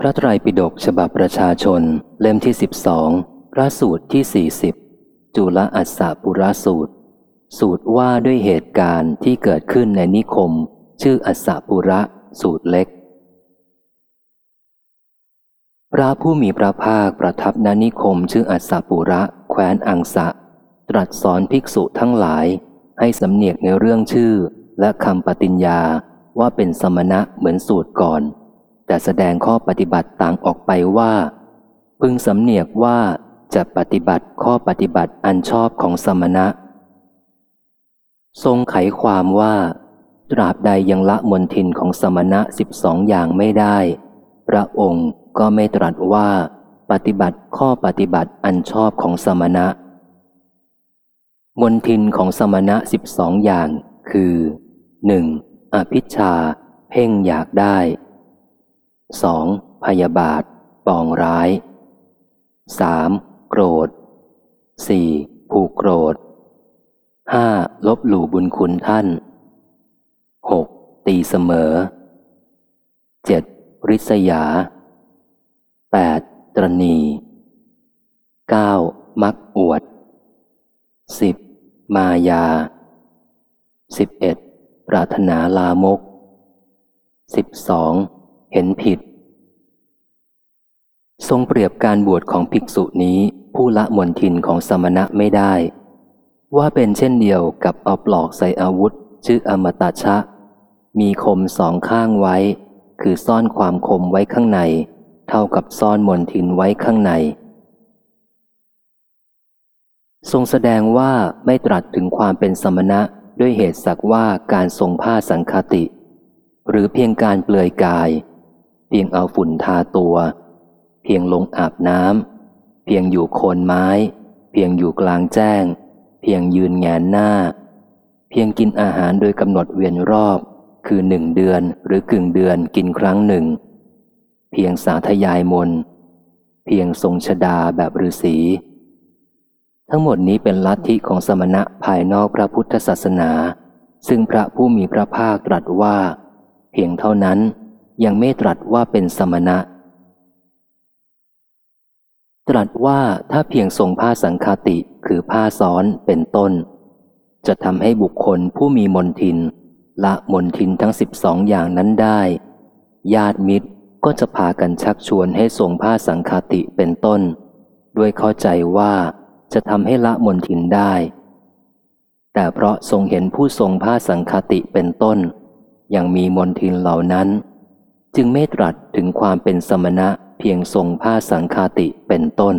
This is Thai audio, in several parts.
พระไตรปิฎกฉบับประชาชน เล่มที่สิบสองพระสูตรที่สี่สิบจุลอัสสปุระสูตร สูตรว่าด้วยเหตุการณ์ที่เกิดขึ้นในนิคม ชื่ออัสสปุระสูตรเล็ก พระผู้มีพระภาคประทับณนิคม ชื่ออัสสปุระ แคว้นอังสะ ตรัสสอนภิกษุทั้งหลาย ให้สำเนียกในเรื่องชื่อและคำปฏิญญาว่าเป็นสมณะเหมือนสูตรก่อน แต่แสดงข้อปฏิบัติต่างออกไปว่า พึงสำเนียกว่าจะปฏิบัติข้อปฏิบัติอันชอบของสมณะ ทรงไขความว่า ตราบใดยังละมนทินของสมณะสิบสองอย่างไม่ได้ พระองค์ก็ไม่ตรัสว่า ปฏิบัติข้อปฏิบัติอันชอบของสมณะ มนทินของสมณะสิบสองอย่างคือหนึ่งอภิชา เพ่งอยากได้ 2. พยาบาท ปองร้าย 3. โกรธ 4. ผูกโกรธ 5. ลบหลู่บุญคุณท่าน 6. ตีเสมอ 7. ริษยา 8. ตรณี 9. มักอวด 10. มายา 11. ปรารถนาลามก 12. เห็นผิด ทรงเปรียบการบวชของภิกษุนี้ผู้ละมนทินของสมณะไม่ได้ ว่าเป็นเช่นเดียวกับเอาปลอกใส่อาวุธ ชื่ออมตะชะ มีคมสองข้างไว้ คือซ่อนความคมไว้ข้างใน เท่ากับซ่อนมนทินไว้ข้างใน ทรงแสดงว่าไม่ตรัสถึงความเป็นสมณะด้วยเหตุสักว่าการทรงผ้าสังคติ หรือเพียงการเปลือยกาย เพียงเอาฝุ่นทาตัว เพียงลงอาบน้ำเพียงอยู่โคนไม้ เพียงอยู่กลางแจ้ง เพียงยืนแงนหน้า เพียงกินอาหารโดยกำหนดเวียนรอบ คือหนึ่งเดือนหรือกึ่งเดือนกินครั้งหนึ่ง เพียงสาธยายมน เพียงทรงชดาแบบฤาษีทั้งหมดนี้เป็นลัทธิของสมณะภายนอกพระพุทธศาสนา ซึ่งพระผู้มีพระภาคตรัสว่า เพียงเท่านั้น ยังไม่ตรัสว่าเป็นสมณะ ตรัสว่าถ้าเพียงทรงผ้าสังคติคือผ้าซ้อนเป็นต้น จะทำให้บุคคลผู้มีมนทิน ละมนทินทั้งสิบสองอย่างนั้นได้ ญาติมิตรก็จะพากันชักชวนให้ทรงผ้าสังคติเป็นต้น ด้วยเข้าใจว่าจะทำให้ละมนทินได้ แต่เพราะทรงเห็นผู้ทรงผ้าสังคติเป็นต้น ยังมีมนทินเหล่านั้น จึงไม่ตรัสถึงความเป็นสมณะเพียงทรงผ้าสังคติเป็นต้น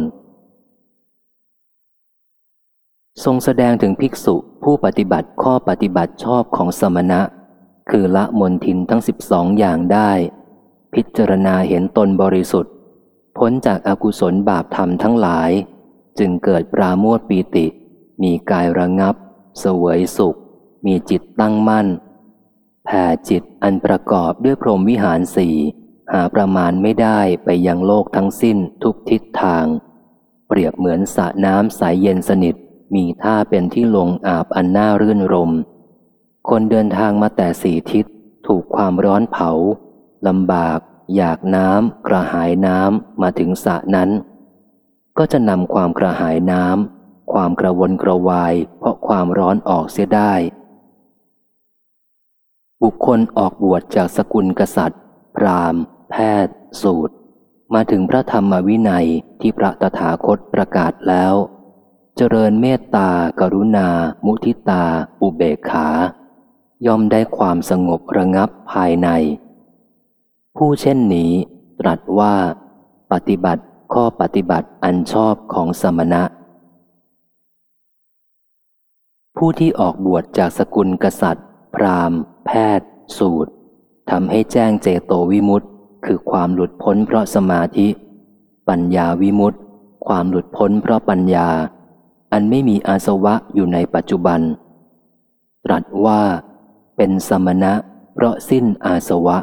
ทรงแสดงถึงภิกษุผู้ปฏิบัติข้อปฏิบัติชอบของสมณะ คือละมนทินทั้งสิบสองอย่างได้ พิจารณาเห็นตนบริสุทธิ์ พ้นจากอากุศลบาปธรรมทั้งหลาย จึงเกิดปราโมทปีติ มีกายระงับ เสวยสุข มีจิตตั้งมั่น แผ่จิตอันประกอบด้วยพรหมวิหารสี่หาประมาณไม่ได้ไปยังโลกทั้งสิ้นทุกทิศทาง เปรียบเหมือนสระน้ำใสยเย็นสนิท มีท่าเป็นที่ลงอาบอันน่ารื่นรม คนเดินทางมาแต่สี่ทิศ ถูกความร้อนเผาลำบาก อยากน้ำกระหายน้ำมาถึงสระนั้น ก็จะนำความกระหายน้ำความกระวนกระวายเพราะความร้อนออกเสียได้ บุคคลออกบวชจากสกุลกษัตริย์ พราหมณ์ แพทย์ สูตร มาถึงพระธรรมวินัยที่พระตถาคตประกาศแล้ว เจริญเมตตา กรุณา มุทิตา อุเบกขา ย่อมได้ความสงบระงับภายใน ผู้เช่นนี้ ตรัสว่า ปฏิบัติข้อปฏิบัติอันชอบของสมณะ ผู้ที่ออกบวชจากสกุลกษัตริย์ พราหมณ์ แพทย์ สูตรทำให้แจ้งเจโตวิมุตต์คือความหลุดพ้นเพราะสมาธิ ปัญญาวิมุตต์ความหลุดพ้นเพราะปัญญา อันไม่มีอาสวะอยู่ในปัจจุบัน ตรัสว่า เป็นสมณะเพราะสิ้นอาสวะ